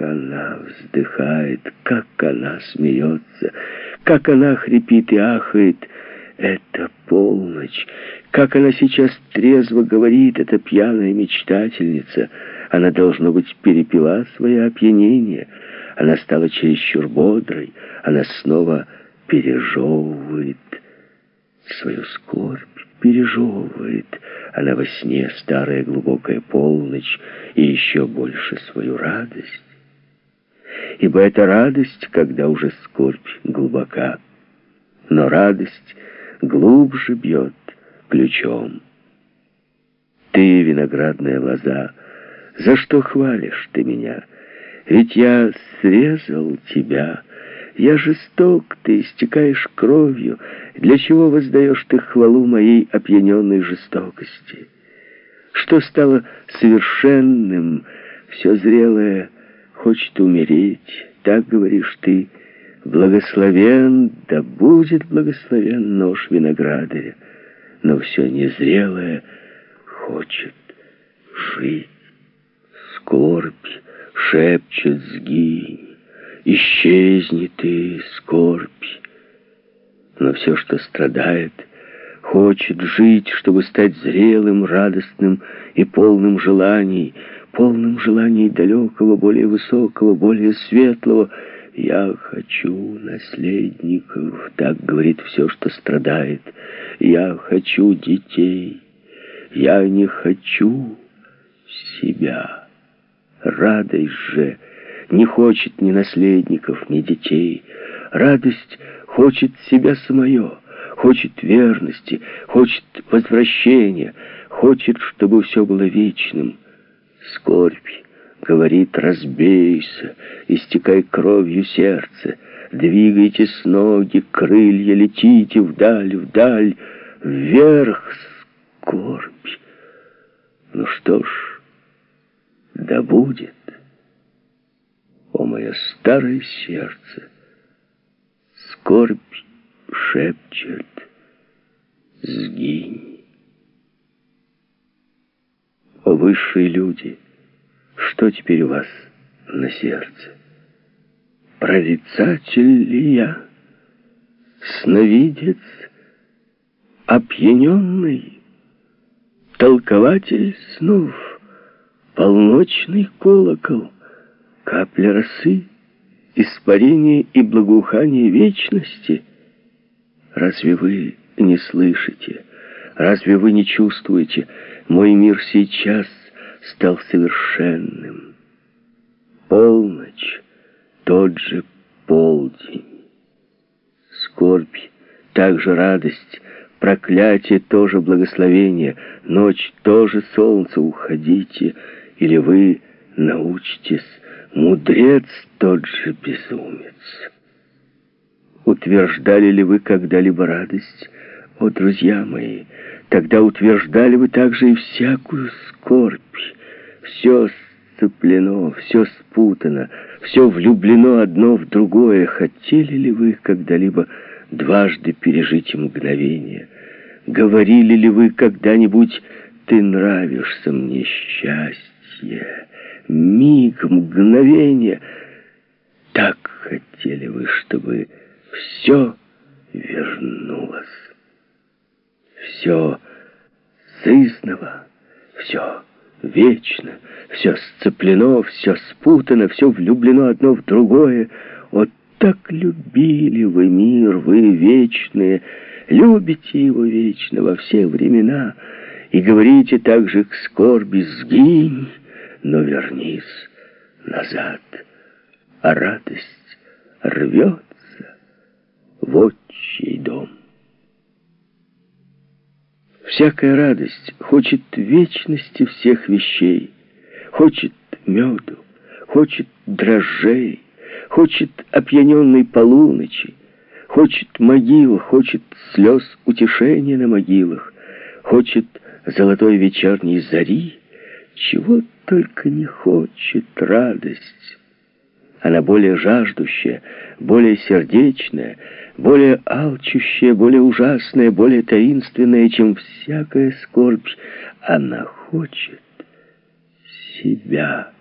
она вздыхает, как она смеется, как она хрипит и ахает. Это полночь. Как она сейчас трезво говорит, эта пьяная мечтательница. Она, должно быть, перепила свое опьянение. Она стала чересчур бодрой. Она снова пережевывает свою скорбь, пережевывает. Она во сне старая глубокая полночь и еще больше свою радость. Ибо это радость, когда уже скорбь глубока. Но радость глубже бьет ключом. Ты, виноградная лоза, за что хвалишь ты меня? Ведь я срезал тебя, я жесток, ты истекаешь кровью. Для чего воздаешь ты хвалу моей опьяненной жестокости? Что стало совершенным, все зрелое хочет умереть, так говоришь ты. Благословен, да будет благословен нож виноградаря, но все незрелое хочет жить. Скорбь шепчет сгинь. Исчезни ты, скорбь. Но все, что страдает, хочет жить, чтобы стать зрелым, радостным и полным желаний, полным желаний далекого, более высокого, более светлого. «Я хочу наследников», — так говорит все, что страдает. «Я хочу детей, я не хочу себя». Радость же — не хочет ни наследников, ни детей. Радость хочет себя самое, хочет верности, хочет возвращения, хочет, чтобы все было вечным. Скорбь говорит, разбейся, истекай кровью сердце, двигайтесь ноги, крылья, летите вдаль, вдаль, вверх, скорбь. Ну что ж, да будет о мое старое сердце! Скорбь шепчет, сгинь. О высшие люди, что теперь у вас на сердце? Прорицатель ли я, сновидец, опьяненный, толкователь снов, полночный колокол — капля росы, испарение и благоухание вечности. Разве вы не слышите? Разве вы не чувствуете? Мой мир сейчас стал совершенным. Полночь, тот же полдень. Скорбь, также радость, проклятие тоже благословение, ночь тоже солнце, уходите, или вы научитесь Мудрец тот же безумец. Утверждали ли вы когда-либо радость, о, друзья мои? Тогда утверждали вы также и всякую скорбь. Все сцеплено, все спутано, все влюблено одно в другое. Хотели ли вы когда-либо дважды пережить мгновение? Говорили ли вы когда-нибудь «ты нравишься мне счастье»? миг, мгновение. Так хотели вы, чтобы все вернулось. Все сызново, все вечно, все сцеплено, все спутано, все влюблено одно в другое. Вот так любили вы мир, вы вечные, любите его вечно во все времена, и говорите также к скорби «сгинь», но вернись назад, а радость рвется в отчий дом. Всякая радость хочет вечности всех вещей, хочет меду, хочет дрожжей, хочет опьяненной полуночи, хочет могил, хочет слез утешения на могилах, хочет золотой вечерней зари, чего только не хочет радость. Она более жаждущая, более сердечная, более алчущая, более ужасная, более таинственная, чем всякая скорбь. Она хочет себя.